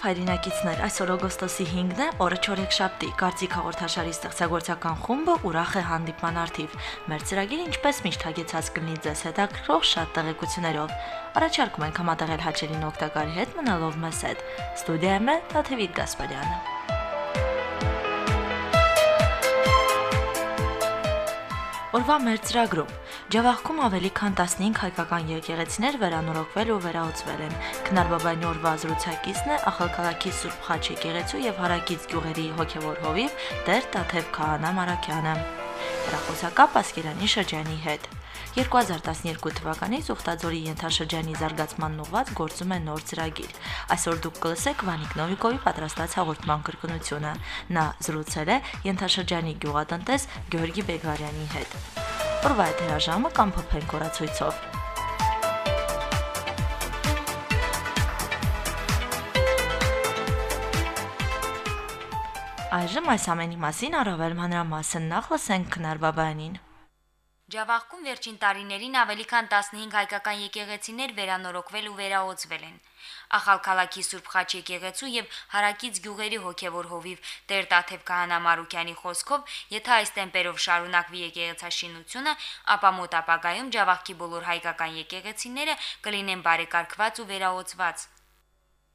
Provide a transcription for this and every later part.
Բարև հայրենակիցներ, այսօր օգոստոսի 5-ն է, օրը չորեքշաբթի։ Կարծիք հաղորդաշարի ստեղծագործական խումբը ուրախ է հանդիպման արդիվ։ Մեր ծրագիրը ինչպես միշտ հագեցած կլինի ձեզ հետաքրքրող շատ տեղեկություններով։ Առաջարկում ենք համատեղել հաճելին օգտակարի հետ մնալով մեզ հետ։ Ստուդիայում է Տաթևիկ Գասպարյանը։ Օրվա մեր ծրագրում Ջավախքում ավելի քան 15 հայկական եկեղեցիներ վերանորոգվել ու վերահսկվել են։ Քնարբաբայնի օրվա զրուցակիցն է Ախալքալակի Սուրբ Խաչ եկեղեցու եւ Հարակից գյուղերի հոգեվոր հովիվ Տեր Տաթև Քահանա Մարակյանը։ Հրախոսակապ Ասկերանի շրջանի հետ։ 2012 թվականից Ուխտաձորի ենթաշրջանի զարգացմանն ուղված գործում է նոր ծրագիր։ Այսօր դուք կլսեք Վանիկ Նովիկովի պատրաստած հաղորդման կրկնությունը։ Նա զրուցել է ենթաշրջանի գյուղատնտես Գյորգի Բեգարյանի հետ։ Օրվա եթերաժամը կամ փոփեն կորացույցով։ Այժմ այս ամենի մասին առավել մանրամասն նախ լսենք Քնար Բաբայանին։ Ջավախքում վերջին տարիներին ավելի քան 15 հայկական եկեղեցիներ վերանորոգվել ու վերաօծվել են։ Ախալքալակի Սուրբ Խաչ եկեղեցու եւ Հարակից գյուղերի հոգեվոր հովիվ Տեր Տաթև Քահանա Մարուկյանի խոսքով, եթե այս տեմպերով շարունակվի եկեղեցաշինությունը, ապա մոտ ապագայում Ջավախքի բոլոր հայկական եկեղեցիները կլինեն բարեկարգված ու վերաօծված։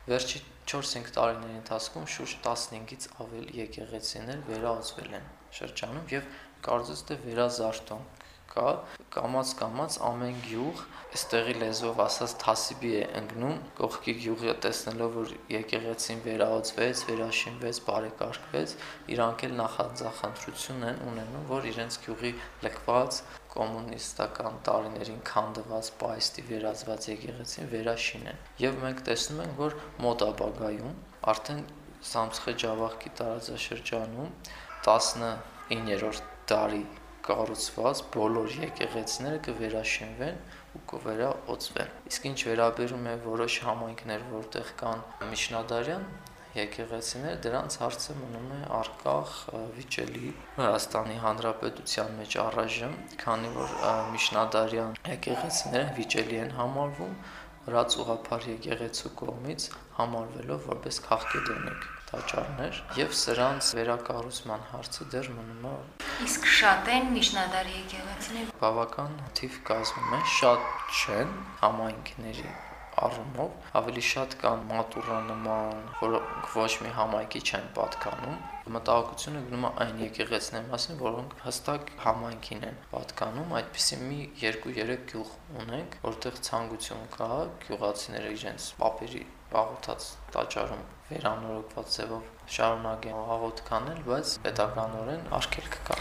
Վերջի 4-5 տարիների ընթացքում շուրջ 15-ից ավել եկեղեցիներ վերաօծվել են շրջանում եւ կարծես թե վերազարթոնք կա, կամած կամած ամեն գյուղ այստեղի լեզվով ասած թասիբի է ընկնում, կողքի գյուղը տեսնելով որ եկեղեցին վերահսկվեց, վերաշինվեց, բարեկարգվեց, իրանք էլ նախաձախնդրություն են ունենում, որ իրենց գյուղի լքված կոմունիստական տարիներին քանդված պայստի վերածված եկեղեցին վերաշինեն։ Եվ մենք տեսնում ենք, որ մոտ ապագայում արդեն Սամսխե Ջավախքի տարածաշրջանում 19-րդ դարի կառուցված բոլոր եկեղեցիները կվերաշինվեն ու կվերաօծվեն։ Իսկ ինչ վերաբերում է որոշ համայնքներ, որտեղ կան միջնադարյան եկեղեցիներ, դրանց հարցը մնում է արկախ վիճելի Հայաստանի Հանրապետության մեջ առայժմ, քանի որ միջնադարյան եկեղեցիները վիճելի են համարվում, վրաց ուղափար եկեղեցու կողմից համարվելով որպես քաղաքեդոնիկ տաճարներ եւ սրանց վերակառուցման հարցը դեռ մնում է Իսկ շատ են միջնադարի եկեղեցիներ բավական թիվ կազմում են շատ չեն համայնքների առումով ավելի շատ կան մատուրանման, որոնք ոչ մի համայնքի չեն պատկանում մտահոգությունը գնում է այն եկեղեցիների մասին, որոնք հստակ համայնքին են պատկանում, այդպիսի մի 2-3 գյուղ ունենք, որտեղ ցանկություն կա գյուղացիները իրենց papերի բաղոթած տաճարում վերանորոգված ձևով շարունակեն աղոթք անել, բայց պետականորեն արգելք կա։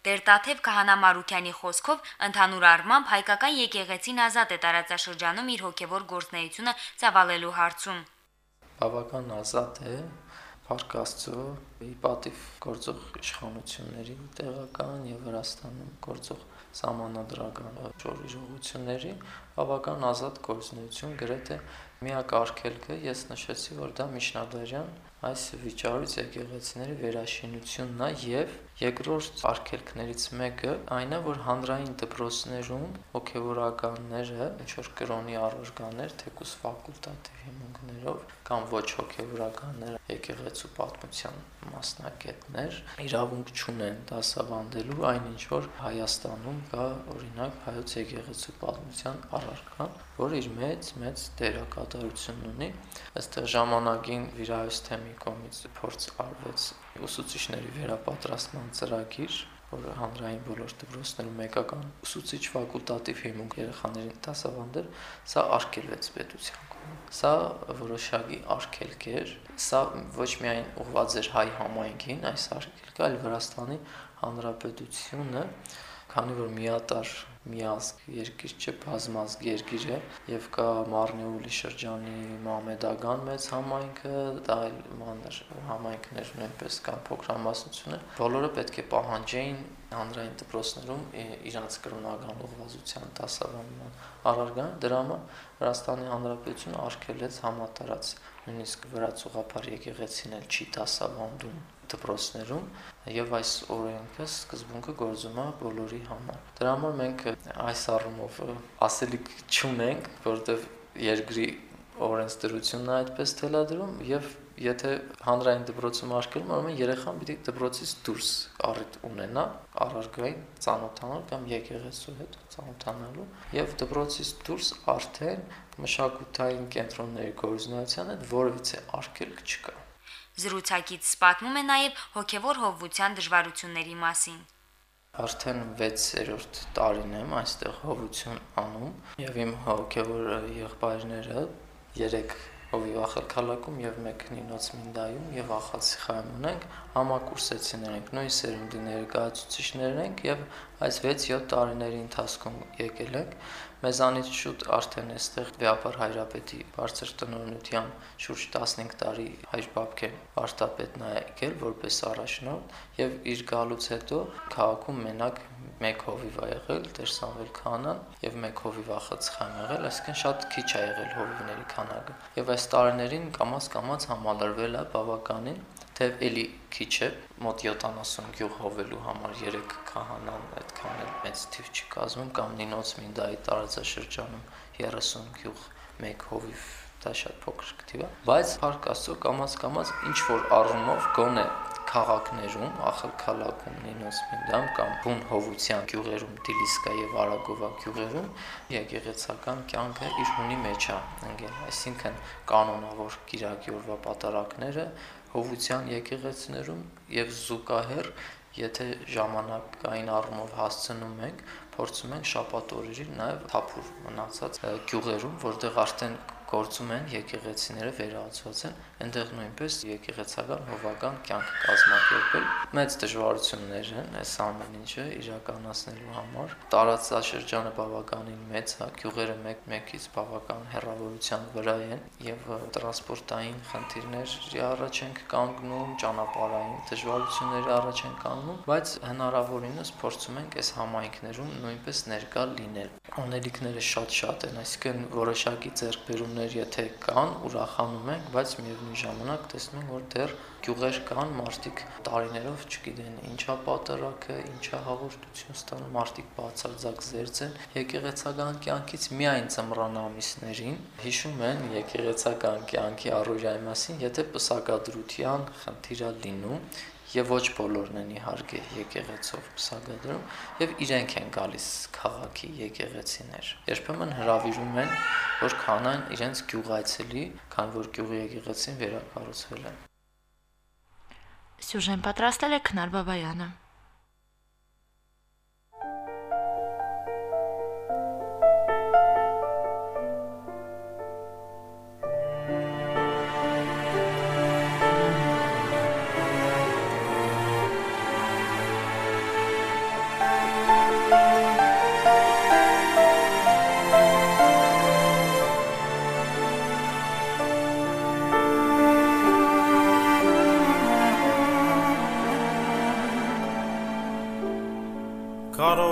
Տերտաթև Քահանա Մարուկյանի խոսքով ընդհանուր առմամբ հայկական եկեղեցին ազատ է տարածաշրջանում իր հոգևոր գործնեությունը ծավալելու հարցում։ Բավական ազատ է, Փառք Աստծո, իպատիվ գործող իշխանությունների տեղական եւ Վրաստանում գործող սահմանադրական ժողովությունների բավական ազատ գործունեություն գրեթե միակ արգելքը ես նշեցի, որ դա միջնադարյան այս վիճառից եկեղեցիների վերաշինությունն է եւ երկրորդ արգելքներից մեկը այն է, որ հանրային դպրոցներում հոգեվորականները ինչ որ կրոնի առորգաներ, թեկուս ֆակուլտատիվ հիմունքներով կամ ոչ հոգեվորականներ եկեղեցու պատմության մասնակետներ իրավունք չունեն դասավանդելու այնինչ որ Հայաստանում կա օրինակ հայոց եկեղեցու պատմության առարկան, որը իր մեծ մեծ դերակատարություն ունի այստեղ ժամանակին վիրահոս թեմի կողմից փորձ արվեց ուսուցիչների վերապատրաստման ծրագիր, որը հանրային բոլոր դպրոցներում մեկական ուսուցիչ ֆակուլտատիվ հիմունք երեխաներին դասավանդել, սա արգելվեց պետության կողմից։ Սա որոշակի արգելք էր, սա ոչ միայն ուղղված էր հայ համայնքին, այս արգելքը, այլ Վրաստանի հանրապետությունը, քանի որ միատար միազգ երկիր չէ, բազմազգ երկիր է եւ կա Մարնեուլի շրջանի Մամեդական մեծ համայնքը, դա այլ մանր համայնքներ նույնպես կան փոքրամասնություններ։ Բոլորը պետք է պահանջեին հանրային դպրոցներում իրանց կրոնական ուղղվածության դասավանդման առարգան դրա համար Վրաստանի Հանրապետությունը արգելեց համատարած նույնիսկ վրաց ուղափար եկեղեցին էլ չի դասավանդում դպրոցներում եւ այս օրենքը սկզբունքը գործում է բոլորի համար։ Դրա համար մենք այս առումով ասելիք չունենք, որովհետեւ երկրի օրենսդրությունն այդպես թելադրում եւ եթե հանրային դպրոցում արկելում, ուրեմն երեխան պիտի դպրոցից դուրս առիթ ունենա առարգային ծանոթանալ կամ եկեղեցու հետ ծանոթանալու եւ դպրոցից դուրս արդեն մշակութային կենտրոնների գործունեության հետ որևիցե արկելք չկա։ Զրուցակից պատմում է նաև հոգևոր հովվության դժվարությունների մասին արդեն 6-րդ տարին եմ այստեղ հովություն անում եւ իմ հոգեվոր եղբայրները 3 հովիվախել քալակում եւ մեկ նինոց մինդայում եւ ախացիխայում ունենք համակուրսեցիներ ենք նույն սերունդի ներկայացուցիչներ ենք եւ այս 6-7 տարիների ընթացքում եկել ենք մեզանից շուտ արդեն այստեղ Վեապար Հայրապետի բարձր տնօրինության շուրջ 15 տարի հայր բաբկեն արտապետն է եկել որպես առաջնորդ եւ իր գալուց հետո քաղաքում մենակ մեկ հովիվ ա եղել Տեր Սամվել քանան եւ մեկ հովիվ ախցխան եղել, այսինքն շատ քիչ ա եղել հովիվների քանակը։ Եվ այս տարիներին կամած-կամած համալրվել է բավականին, թեև էլի քիչ է, մոտ 70 գյուղ հովելու համար 3 քահանան այդքան էլ մեծ թիվ չի կազմում կամ Նինոց Մինդայի տարածաշրջանում 30 գյուղ մեկ հովիվ դա շատ փոքր թիվ է, բայց փառք Աստծո կամած-կամած ինչ որ առումով գոնե քաղաքներում, Ախալքալակում, Նինոսմինդամ կամ Բուն հովության գյուղերում, Դիլիսկա եւ Արագովա գյուղերում եկեղեցական կյանքը իր հունի մեջ է ընկել, այսինքն կանոնավոր Կիրակի օրվա պատարակները հովության եկեղեցիներում եւ զուգահեռ եթե ժամանակային առումով հասցնում ենք, փորձում ենք շաբաթ օրերին նաև թափուր մնացած գյուղերում, որտեղ արդեն գործում են եկեղեցիները վերահացված են, այնտեղ նույնպես եկեղեցական հովական կյանք կազմակերպել։ Մեծ դժվարություններ են այս ամեն ինչը իրականացնելու համար։ Տարածաշրջանը բավականին մեծ է, գյուղերը մեկ-մեկից բավական հեռավորության վրա են եւ տրանսպորտային խնդիրների առաջ են կանգնում, ճանապարհային դժվարությունների առաջ են կանգնում, բայց հնարավորինս փորձում ենք այս համայնքներում նույնպես ներկա լինել։ Անելիքները շատ-շատ են, այսինքն որոշակի ձեռքբերումներ լուծումներ եթե կան, ուրախանում ենք, բայց միևնույն ժամանակ տեսնում ենք, որ դեռ գյուղեր կան, մարդիկ տարիներով չգիտեն ինչա պատարակը, ինչա հաղորդություն ստանում, մարդիկ բացարձակ զերծ են եկեղեցական կյանքից միայն ծմռան ամիսներին հիշում են եկեղեցական կյանքի առօրյայի մասին, եթե պսակադրության խնդիրա լինում եւ ոչ բոլորն են իհարկե եկեղեցով սագադրում եւ իրենք են գալիս քաղաքի եկեղեցիներ երբեմն հravirում են որ քանան իրենց գյուղայցելի քան որ գյուղի եկեղեցին վերակառուցվել է Սյուժեն պատրաստել է Քնար Բաբայանը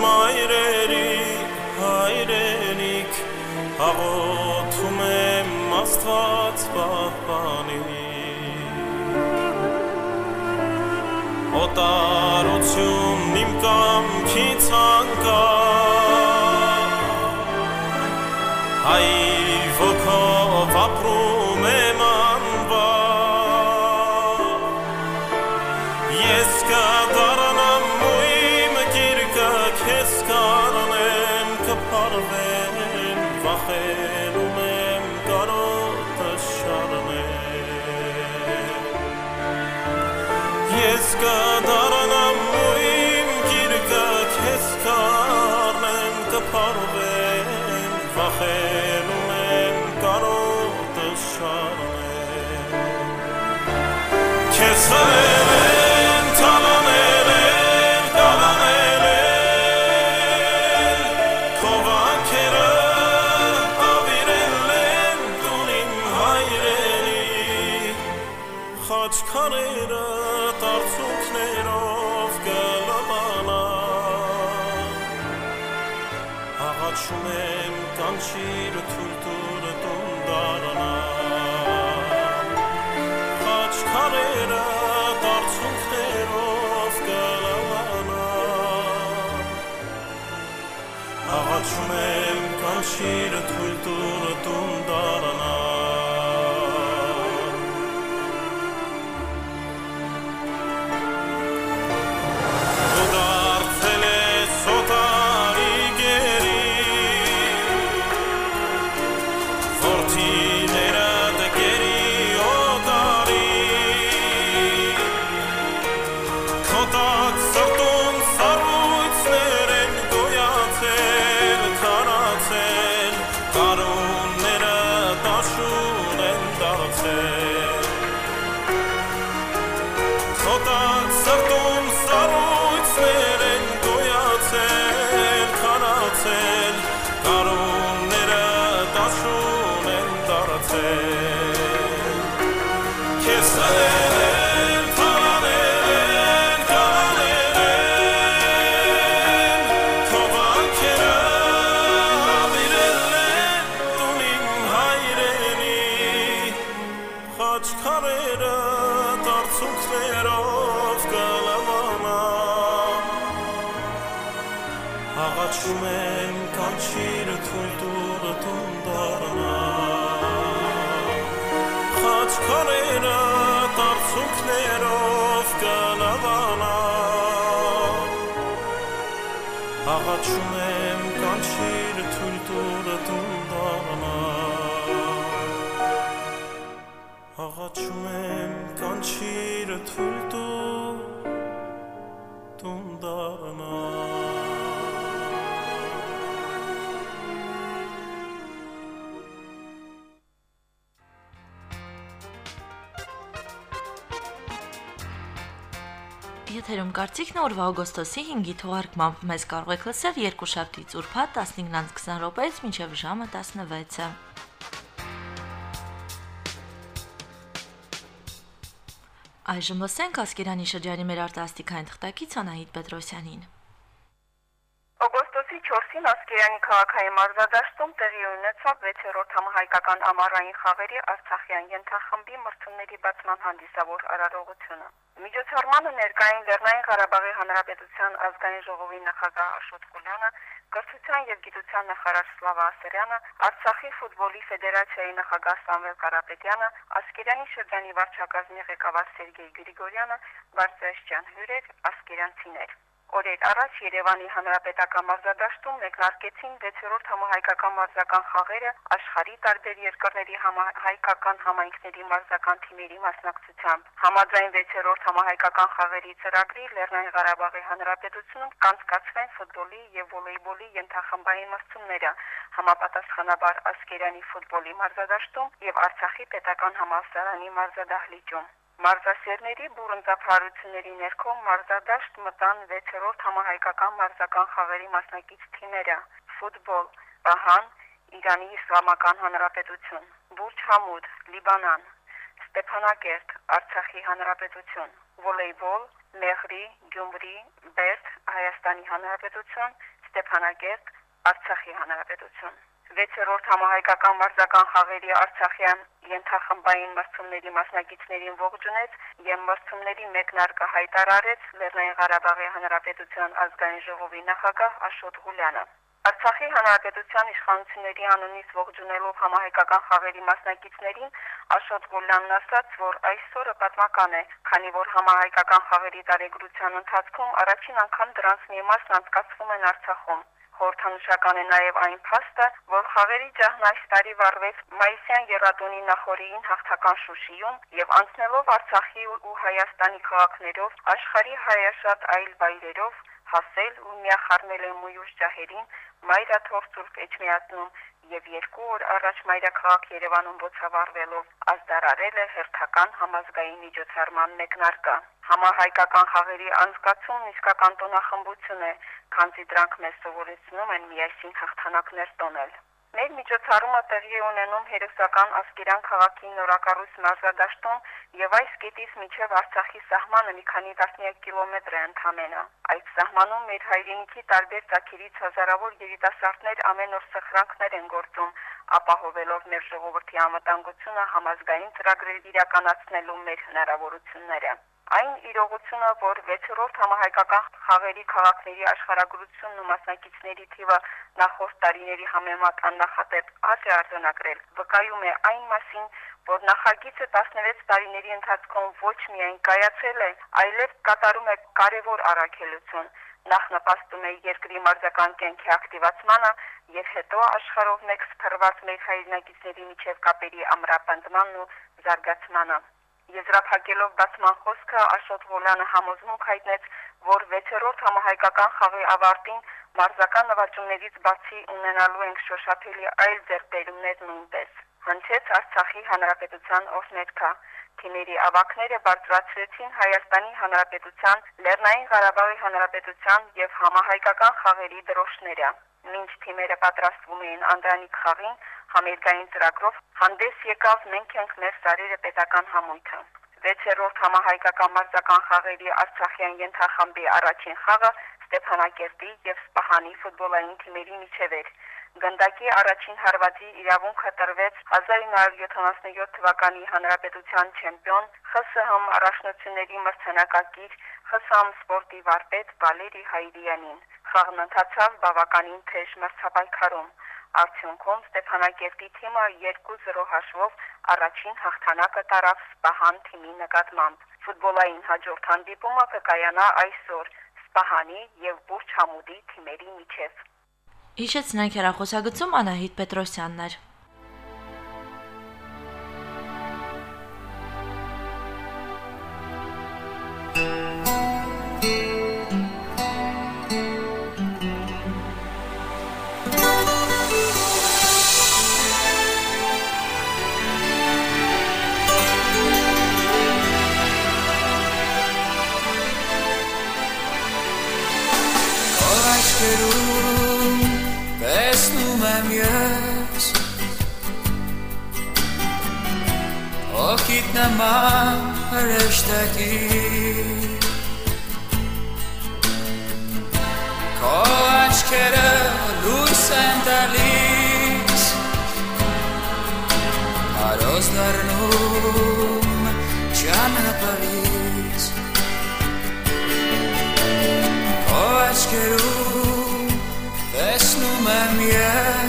մայրերի հայրենիք աղոթում եմ Աստված պահանիր Օտարություն իմ կամքի ցանկա Խաչքարերը տարցունքներով գլամանա Հաղաչում եմ կանչիր թուլտուր տունդարանա Խաչքարերը Աղաչում եմ կանչիր թույլ տուրը տուն դարանա say Աղաչում եմ կանչիրը թույլ տուրը տուն դառնա Աղաչում եմ կանչիրը թույլ տու Եթերում կարծիքն օրվա օգոստոսի 5-ի թողարկմամբ մեզ կարող եք լսել երկուշաբթի ծուրփա 15-ից 20 րոպեից մինչև ժամը 16-ը։ Այժմ լսենք Ասկերանի շրջանի մեր արտասթիկային թղթակից Անահիտ Պետրոսյանին։ Օգոստոսի 4-ին Ասկերանի քաղաքային մարզադաշտում տեղի ունեցավ 6-րդ համահայկական ամառային խաղերի Արցախյան ենթախմբի մրցումների բացման հանդիսավոր արարողությունը։ Միջոցառմանը ներկային Լեռնային Ղարաբաղի Հանրապետության ազգային ժողովի նախագահ Աշոտ Խուլյանը, կրթության եւ գիտության նախարար Սլավա Ասերյանը, Արցախի ֆուտբոլի ֆեդերացիայի նախագահ Սամվել Կարապետյանը, Ասկերանի շրջանի վարչակազմի ղեկավար Սերգեյ Գրիգորյանը, Վարդաշյան հյուրեր, ասկերանցիներ։ Օրեր առաջ Երևանի Հանրապետական մարզադաշտում մեկնարկեցին 6-րդ համահայկական մարզական խաղերը աշխարհի տարբեր երկրների համահայկական համայնքների մարզական թիմերի մասնակցությամբ։ Համաձայն 6-րդ համահայկական խաղերի ծրագրի Լեռնային Ղարաբաղի Հանրապետությունում կանցկացվեն ֆուտբոլի եւ վոլեյբոլի ենթախմբային մրցումները, համապատասխանաբար Ասկերանի ֆուտբոլի մարզադաշտում եւ Արցախի պետական համալսարանի մարզադահլիճում։ Մարզասերների բուրընդափարությունների ներքո մարզադաշտ մտան 6-րդ համահայկական մարզական խաղերի մասնակից թիմերը՝ ֆուտբոլ, Ահան, Իրանի Իսլամական Հանրապետություն, Բուրջ Համուդ, Լիբանան, Ստեփանակերտ, Արցախի Հանրապետություն, վոլեյբոլ, Մեղրի, Գյումրի, Բերդ, Հայաստանի Հանրապետություն, Ստեփանակերտ, Արցախի Հանրապետություն։ 6-րդ համահայկական մարզական խաղերի Արցախյան ենթախմբային մրցումների մասնակիցներին ողջունեց եւ մրցումների մեկնարկը հայտարարեց Լեռնային Ղարաբաղի Հանրապետության ազգային ժողովի նախագահ Աշոտ Ղուլյանը։ Արցախի հանրապետության իշխանությունների անունից ողջունելով համահայկական խաղերի մասնակիցներին Աշոտ Ղուլյանն ասաց, որ այսօրը պատմական է, քանի որ համահայկական խաղերի տարեգրության ընթացքում առաջին անգամ դրանց մի մասն անցկացվում են Արցախում։ Խորհրդանշական է նաև այն փաստը, որ խաղերի ջահն այս տարի վառվեց Մայիսյան Եռատոնի նախորեին հաղթական Շուշիում եւ անցնելով Արցախի ու Հայաստանի քաղաքներով աշխարհի հայաշատ այլ վայրերով հասել ու միախառնել է մույուշ ջահերին Մայրաթող Սուրբ Էջմիածնում եւ երկու օր առաջ Մայրաքաղաք Երևանում ոցավառվելով ազդարարել է հերթական համազգային միջոցառման մեկնարկը։ Համահայկական խաղերի անցկացումն իսկական տոնախմբություն է, քանզի դրանք մեզ սովորեցնում են միասին հաղթանակներ տոնել։ Մեր միջոցառումը տեղի ունենում Հերոսական Ասկերան քաղաքի նորակառույց մարզադաշտում եւ այս կետից միջև Արցախի սահմանը մի քանի տասնյակ կիլոմետր է ընդամենը։ Այդ սահմանում մեր հայրենիքի տարբեր ցակերից հազարավոր երիտասարդներ ամեն օր սխրանքներ են գործում, ապահովելով մեր ժողովրդի անվտանգությունը համազգային ծրագրեր իրականացնելու մեր հնարավորությունները։ Այն իրողությունը, որ 6-րդ համահայկական խաղերի քաղաքների աշխարհագրությունն ու մասնակիցների թիվը նախորդ տարիների համեմատ աննախադեպ աճ է արձանագրել, վկայում է այն մասին, որ նախագիծը 16 տարիների ընթացքում ոչ միայն կայացել է, այլև կատարում է կարևոր առաքելություն նախ նպաստում է երկրի մարզական կենքի ակտիվացմանը եւ հետո աշխարհով մեկ սփռված մեր հայրենակիցների միջև կապերի ամրապնդմանն ու զարգացմանը։ Եզրափակելով բացման խոսքը Աշոտ Ղոլյանը համոզմունք հայտնեց, որ 6-րդ համահայկական խաղի ավարտին մարզական նվաճումներից բացի ունենալու ենք շոշափելի այլ ձեռքբերումներ նույնպես։ Հնչեց Արցախի հանրապետության օրհներկա թիմերի ավակները բարձրացրեցին Հայաստանի Հանրապետության, Լեռնային Ղարաբաղի Հանրապետության եւ համահայկական խաղերի դրոշները։ Մինչ թիմերը պատրաստվում էին Անդրանիկ խաղին, համերգային ծրագրով հանդես եկավ «Մենք ենք մեր սարերը» պետական համույթը։ 6-րդ համահայկական մարզական խաղերի Արցախյան ենթախմբի առաջին խաղը Ստեփանակերտի եւ Սպահանի ֆուտբոլային թիմերի միջև էր։ Գնդակի առաջին հարվածի իրավունքը տրվեց 1977 թվականի հանրապետության չեմպիոն ԽՍՀՄ առաջնությունների մրցանակակիր ԽՍՀՄ սպորտի վարպետ Վալերի Հայրյանին։ Խաղն ընթացավ բավականին թեժ մրցապայքարում։ Արդյունքում Ստեփանակերտի թիմը 2-0 հաշվով առաջին հաղթանակը տարավ Սպահան թիմի նկատմամբ։ Ֆուտբոլային հաջորդ հանդիպումը կկայանա այսօր Սպահանի եւ Բուրջ Համուդի թիմերի միջև։ Հիշեցնենք հեռախոսագծում Անահիտ Պետրոսյանն էր։ نما رشتکی کاش کره لوس انتلیس پراز در نوم جمع پریز کاش کرو بسنومم یه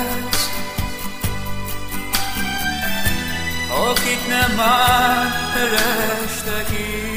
akik nem már perestek is.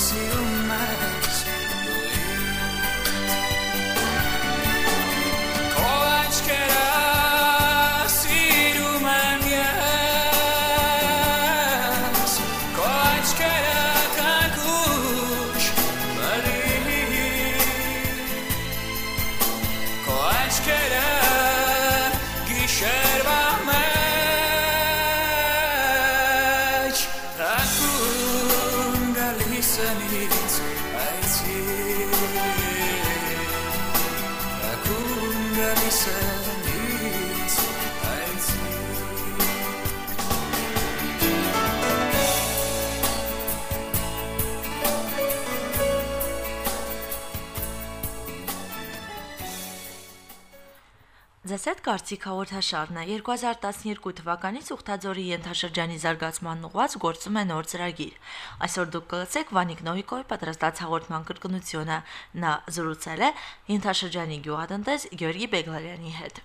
Մասին Ձեզ հետ կարծիք հաղորդաշարն է 2012 թվականից Ուխտաձորի ենթաշրջանի զարգացման ուղղված գործում է նոր ծրագիր։ Այսօր դուք կլսեք Վանիկ Նոյկոյի պատրաստած հաղորդման կրկնությունը։ Նա զրուցել է ենթաշրջանի գյուղատնտես Գյորգի Բեգլարյանի հետ։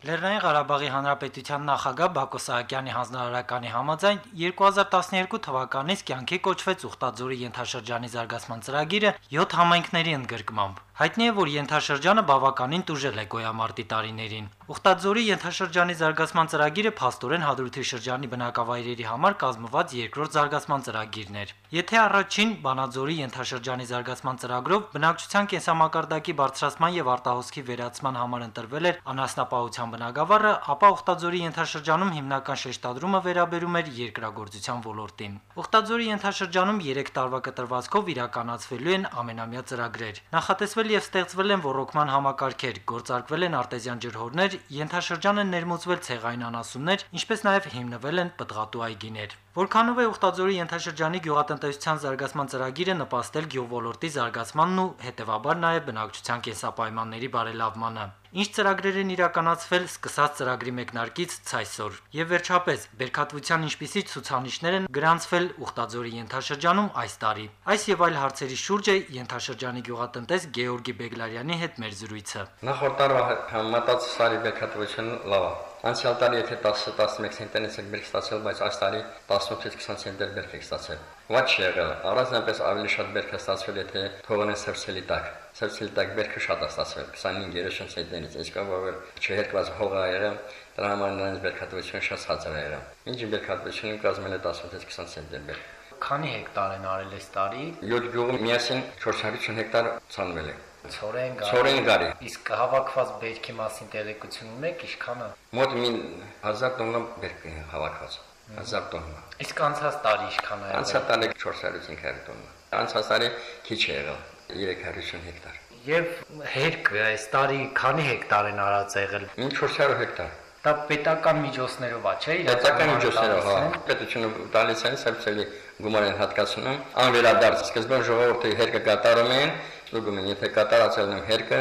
Լեռնային Ղարաբաղի Հանրապետության նախագահ Բակո Սահակյանի հանձնարարականի համաձայն 2012 թվականից կյանքի կոչվեց Ուխտաձորի ենթաշրջանի զարգացման ծրագիրը 7 համայնքների ընդգրկմամբ։ Հայտնի է, որ ենթաշրջանը բավականին տուժել է գոյամարտի տարիներին։ Ուխտաձորի ենթաշրջանի զարգացման ծրագիրը փաստորեն Հադրութի շրջանի բնակավայրերի համար կազմված երկրորդ զարգացման ծրագիրն էր։ Եթե առաջին Բանաձորի ենթաշրջանի զարգացման ծրագրով բնակչության կենսամակարդակի բարձրացման եւ արտահոսքի վերացման համար ընտրվել էր անասնապահության բնագավառը, ապա Ուխտաձորի ենթաշրջանում հիմնական շեշտադրումը վերաբերում էր երկրագործության ոլորտին։ Ուխտաձորի ենթաշրջանում 3 տարվա կտրվածքով իրականացվելու են ամենամյա ծրագրեր։ Նախատեսվել եւ ստեղծվել են ռոռոկման համակարգեր, գործարկվել են արտեզյան ջրհորներ, ենթաշրջանը ներմուծվել ցեղային անասուններ, ինչպես նաեւ հիմնվել են պտղատու այգիներ։ Որքանով է Ուխտաձորի ենթաշրջանի գյուղատնտեսության զարգացման ծրագիրը նպաստել գյուղոլորտի զարգացմանն ու հետևաբար նաև բնակչության կենսապայմանների բարելավմանը։ Ինչ ծրագրեր են իրականացվել սկսած ծրագրի մեկնարկից ցայսօր։ Եվ վերջապես, բերքատվության ինչպիսի ցուցանիշներ են գրանցվել Ուխտաձորի ենթաշրջանում այս տարի։ Այս եւ այլ հարցերի շուրջ է ենթաշրջանի գյուղատնտես Գեորգի Բեգլարյանի հետ մեր զրույցը։ Նախորդ տարվա համատած սարի բերքատվությունը լավ է։ Անցյալ տարի եթե 10-11 սենտերից եք բերք ստացել, բայց այս տարի 18-ից 20 սենտեր բերք եք ստացել։ չի եղել։ Առանձնապես ավելի շատ բերք է ստացվել, եթե թողնեն սրսելի տակ։ Սրսելի տակ բերքը շատ է ստացվել 25-30 սենտերից, այսքան որ չհերկված հող է եղել, դրա համար նրանց բերքատվությունը շատ ցածր է եղել։ Ինչ բերքատվությունը կազմել է 18-ից 20 սենտեր բերք։ Քանի հեկտար են արել այս տարի։ 7 գյուղը միասին 450 հեկտար ցանվել է։ Ցորեն գարի։ Ցորեն գարի։ Իսկ հավաքված բերքի մասին տեղեկություն ունեք, ինչքանը։ Մոտ մի 1000 տոննա բերք է հավաքված։ 1000 տոննա։ Իսկ անցած տարի ինչքան է Անցյալ տարի 450 տոննա։ Անցյալ տարի քիչ է եղել 350 հեկտար։ Եվ հերկը այս տարի քանի հեկտար են արած եղել։ Մին 400 հեկտար։ Դա պետական միջոցներով է, չէ՞։ Պետական միջոցներով, հա։ Պետությունը տալիս են սրբցելի գումար են հատկացնում։ Անվերադարձ սկզբում ժողովրդի հերկը կատարում են, լուգում են, եթե կատարածել են հերկը,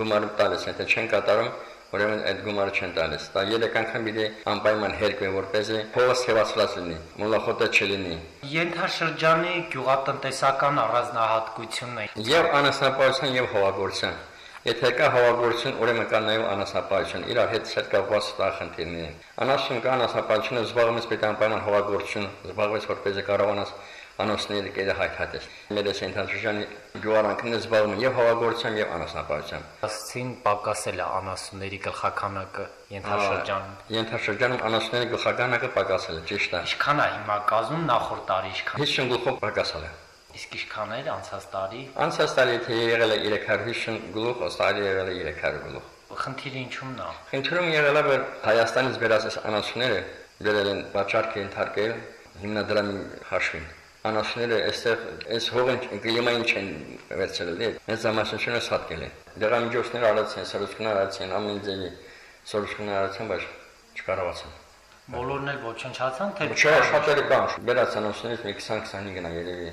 գումարը տալիս եթե չեն կատարում, ուրեմն այդ գումարը չեն տալիս։ Դա երեք անգամ պիտի անպայման հերկվեն, որպեսզի փողը սևացված լինի, մոլախոտը չլինի։ Ենթաշրջանի գյուղատնտեսական առանձնահատկությունն է։ Եվ անասնապահության եւ հողագործության։ Եթե կա հողագործություն, ուրեմն կա նաև անասնապահություն։ Իրար հետ շատ կապված դա խնդիրներ են։ Անասուն կա անասնապահությունը զբաղվում է անպայման հողագործություն, զբաղվես որպեսզի կարողանաս անոսների կերը հայթհատես։ Մեր այս ընթացաշրջանի գյուղարանքները զբաղվում են եւ հողագործությամբ եւ անասնապահությամբ։ Ասցին պակասել է անասունների գլխականակը ենթաշրջանում։ Ենթաշրջանում անասունների գլխականակը պակասել է, ճիշտ է։ Ինչքան է հիմա կազմում նախորդ տարի ինչքան։ 50 գլխով պակասել է։ Իսկ ինչքան էր անցած տարի։ Անցած տարի եթե եղել է 350 գլուխ, ըստ տարի եղել է 300 գլուխ։ Խնդիրը ինչումն է։ Խնդրում եղել է որ Հայաստանից վերածես անասունները դրել են վաճառք ենթարկել հիմնադրամի հաշվին։ Անասունները այստեղ այս հողը կլիմային չեն վերցրել, այս զամասությունը սատկել են։ Դեղամիջոցներ արեցին, սրուցքներ արեցին, ամեն ձևի սրուցքներ արեցին, բայց չկարողացան։ Բոլորն էլ ոչնչացան, թե Չէ, շատերը կան, վերած անասուններից մի 20-25 գնա երևի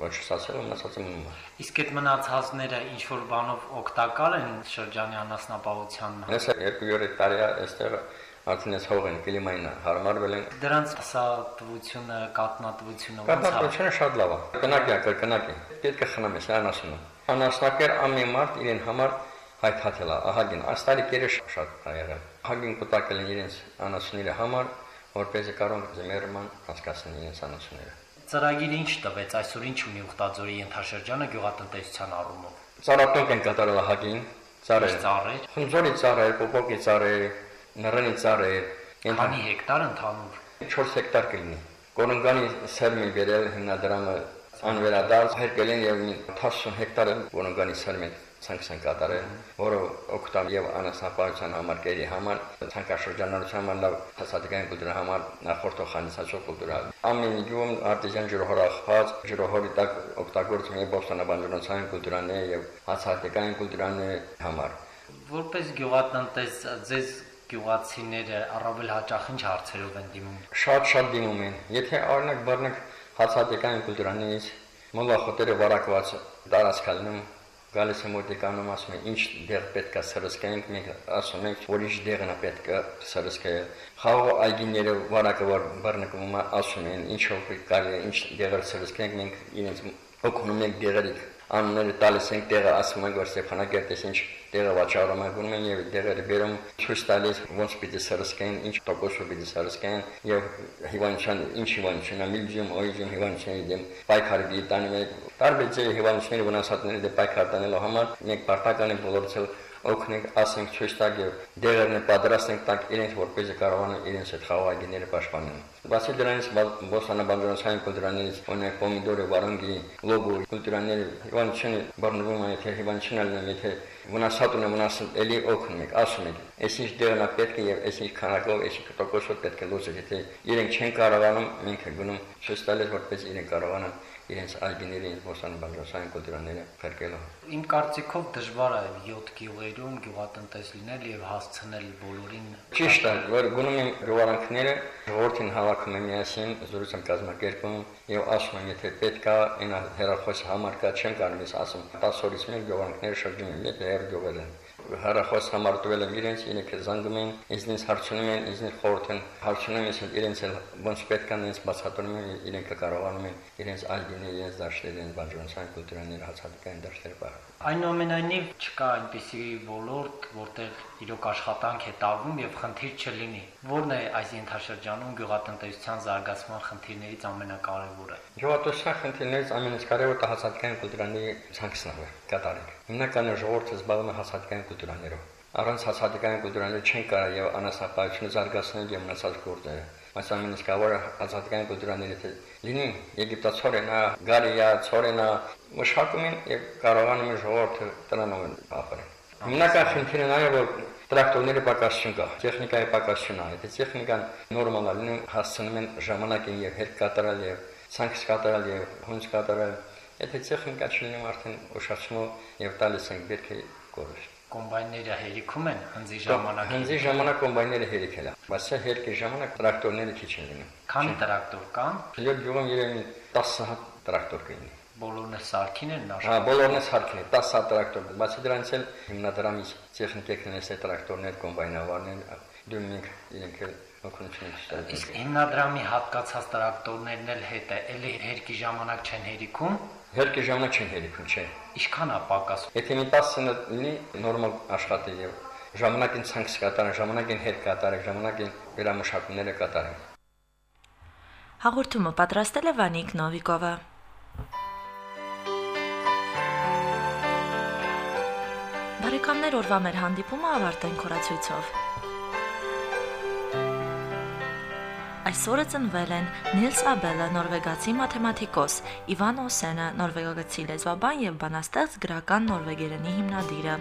ոչ ստացել, մնացածը մնում է։ իսկ այդ մնացածները ինչ որ բանով օգտակար են շրջանի անասնապահության։ Ես 2-3 տարի է այստեղ այս հող են կլիմային հարմարվել են։ Դրանց սատվությունը, կատնատվությունը Կատակությունը շատ լավ է։ Կնակի է, կրկնակի։ Պետք է խնամես անասունը։ Անասնակեր ամեն մարդ իրեն համար հայթաթելա ահագին աստարի կերը շատ եղել ահագին կուտակել են իրենց անասունների համար որպեսզի կարող զմերման հասկացնեն իրենց անասունները Ծրագիրը ինչ տվեց այսօր ինչ ունի Ուխտաձորի ենթաշրջանը գյուղատնտեսության առումով։ ծառատոնք են կատարել ահագին ծառեր Ծառեր, խնձորի ծառեր պոպոկի ծառեր նռանի ծառեր քանի հեկտար ընդհանուր 4 հեկտար կլինի կորունգանի սերմի վերել հիմնադրամը անվերադարձ հերկելին եւ 80 հեկտար կորունգանի սերմի ցանկսան կատարել, որը օգտամ եւ անասնապահության համար կերի համար, ցանկաշրջանառության համար լավ հասարակային կուլտուրա համար նախորդող խանիսացող կուլտուրա։ Ամեն գյուղում արտիզյան ջրհորախված, ջրհորի տակ օգտագործում եւ բոստանաբանջանոցային կուլտուրաներ եւ հասարակային կուլտուրաներ համար։ Որպես գյուղատնտես ձեզ գյուղացիները առավել հաճախ ինչ հարցերով են դիմում։ Շատ-շատ դիմում են։ Եթե օրինակ բռնեք հասարակային կուլտուրանից մոլախոտերը վարակված տարածքալնում գալիս եմ մոտիկանում ասում եմ ինչ դեղ պետք է սրսկենք մենք ասում ենք որ ինչ դեղն է պետք է սրսկել խաղ այգիները վարակը որ բռնկում ասում են ինչով կարելի է ինչ դեղեր սրսկենք մենք իրենց օգնում ենք դեղերի անունները տալիս ենք տեղը ասում ենք որ Ստեփանակերտես ինչ տեղը վաճառում են գնում են եւ տեղերը բերում ցույց տալիս ոնց պիտի սրսկեն ինչ տոկոսով պիտի սրսկեն եւ հիվանդության ինչ հիվանդություն է միլիում օիզում հիվանդությունների դեմ պայքարի պիտի տանում են տարբեր ձեր հիվանդությունների վնասատների դեմ պայքար տանելու համար մենք պարտական ենք բոլորս օգնենք, ասենք ցույց տակ եւ դեղերն է պատրաստենք տակ իրենց որպեսզի կարողանան իրենց այդ խաղաղագիները պաշտպանել։ Բացի դրանից բոսանաբանջանոցային կուլտուրաներից օրինակ պոմիդորը, վարանգի, լոբու կուլտուրաները հիվանդությունը բռնվում է, եթե հիվանդություն ալնում, եթե վնասատուն է վնասում, էլի օգնում եք, ասում եք, այսինչ դեղն է պետք է եւ այսինչ քանակով, այսինչ տոկոսով պետք է լուծել, եթե իրենք չեն կարողանում, ենք գնում տալիս, որպես իրենք կարողանան իրենց այգիների բոսանաբանջանոցային կուլտուրաները փրկելու։ Իմ կարծիքով դժվար է 7 գյուղերում գյուղատնտես լինել եւ հասցնել բոլորին։ Ճիշտ է, որ գնում են գյուղարանքները, ժողովրդին հավաքում են միասին, զրույց կազմակերպում եւ ասում են, եթե պետք է, այն հերախոս համար կա, չեմ կարող ես ասում, 10 օրից մեկ գյուղարանքները շրջում են, եթե հեր գյուղեր են հարախոս համարտվել եմ իրենց, իրենք զանգում են, ինձնից հարցնում են, ինձնից խորհուրդ են հարցնում ես իրենց էլ ոնց պետք է ինձ բացատրում են, իրենք կարողանում են իրենց ալբինի, իրենց դաշտերի, իրենց բաժանության կուլտուրաների հացադիկային դաշտեր բարը։ Այնուամենայնիվ չկա այնպիսի ոլորտ, որտեղ իրոք աշխատանք է տարվում եւ խնդիր չլինի։ Որն է այս ենթաշրջանում գյուղատնտեսության զարգացման խնդիրներից ամենակարևորը։ Գյուղատնտեսության խնդիրներից ամենակարևորը հասարակային կուլտուրաների ցանքսն է կատարել։ Հիմնականը ժողովուրդը զբաղվում է հասարակային կուլտուրաներով։ Առանց հասարակային կուլտուրաների չեն կարող եւ անասնապահությունը զարգացնել եւ մնացած գործերը։ Բայց ամենիսկավորը հասարակային կուլտուրաների թե լինի եգիպտացորենա, գարիա, ցորենա, մշակում են եւ կարողանում են ժողովուրդը տնանով են ապրել։ Հիմնական խնդիրը նա է, որ տրակտորների պակասություն կա, տեխնիկայի պակասություն է։ Այդ տեխնիկան նորմալ է լինում, հասցնում են ժամանակին եւ հետ կատարել եւ ցանկս կատարել եւ հունց կատարել Եթե տեխնիկա չլինում արդեն ուշացնող եւ տալիս են բերքի կորուս։ Կոմբայնները հերիքում են հնձի ժամանակ։ Հնձի ժամանակ կոմբայնները հերիքել են, բայց սա հերկի ժամանակ տրակտորները քիչ են լինում։ Քանի տրակտոր կան։ Լեգ գյուղում երևի 10 հատ տրակտոր կլինի։ Բոլորն է սարքին են աշխ։ Հա, բոլորն է սարքին, 10 հատ տրակտոր։ Բացի դրանից էլ հիմնադրամից տեխնիկական է տրակտորներ, կոմբայնավարներ, դու մենք իրենք օգնություն ստացել։ Իսկ հիմնադրամի հատկացած տրակտորներն էլ հետ է, էլի հերկի ժամանակ չեն հերիքում։ Հերկի ժամանակ չեն հերիքում, չէ։ Ինչքան է պակաս։ Եթե մի 10 սենատ լինի, նորմալ աշխատի եւ ժամանակին ցանց կատարեն, ժամանակին հետ կատարեն, ժամանակին վերամշակումները կատարեն։ Հաղորդումը պատրաստել է Վանիկ Նովիկովը։ Բարեկամներ օրվա մեր հանդիպումը ավարտենք խորացույցով։ Այսօրը ծնվել են Նիլս Աբելը, նորվեգացի մաթեմատիկոս, Իվան Օսենը, նորվեգացի լեզվաբան եւ բանաստեղծ գրական նորվեգերենի հիմնադիրը,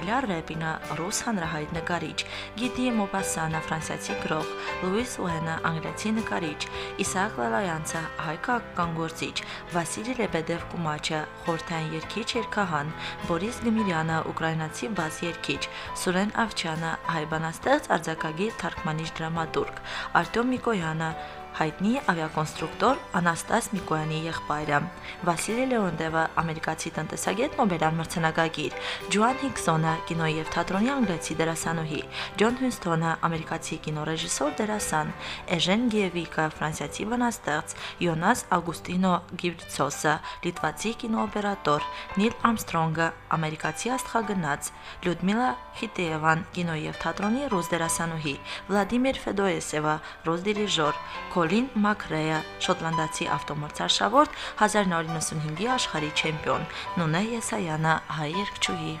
Իլյա Ռեպինը, ռուս հանրահայտ նկարիչ, Գիդի Մոպասանը, ֆրանսիացի գրող, Լուիս Ուենը, անգլիացի նկարիչ, Իսահակ Լալայանցը, հայ քաղաքական գործիչ, Վասիլի Լեբեդև Կումաչը, խորթային երգիչ երգահան, Բորիս Գմիրյանը, ուկրաինացի բաս երգիչ, Սուրեն Ավչյանը, հայ բանաստեղծ արձակագիր թարգմանիչ դրամատուրգ, Արտյոմ Միկոյան 아, հայտնի ավիակոնստրուկտոր Անաստաս Միկոյանի եղբայրը, Վասիլի Լեոնդևը, ամերիկացի տնտեսագետ, Նոբելյան մրցանակակիր, Ջոան Հիքսոնը, կինոյի եւ թատրոնի անգլիացի դերասանուհի, Ջոն Հյունստոնը, ամերիկացի կինոռեժիսոր, դերասան, Էժեն Գիևիկը, ֆրանսիացի բանաստեղծ, Յոնաս Ագուստինո Գիբրցոսը, լիտվացի կինոօպերատոր, Նիլ Արմսթրոնգը, ամերիկացի աստղագնաց, Լյուդմիլա Խիտեևան, կինոյի եւ թատրոնի ռուս դերասանուհի, Վլադիմիր Ֆեդոյեսևը, ռուս դիրիժոր, Կոլին Մակրեյը, շոտլանդացի ավտոմրցարշավորդ 1995-ի աշխարհի չեմպիոն, Նունե Եսայանը, հայ երգչուհի։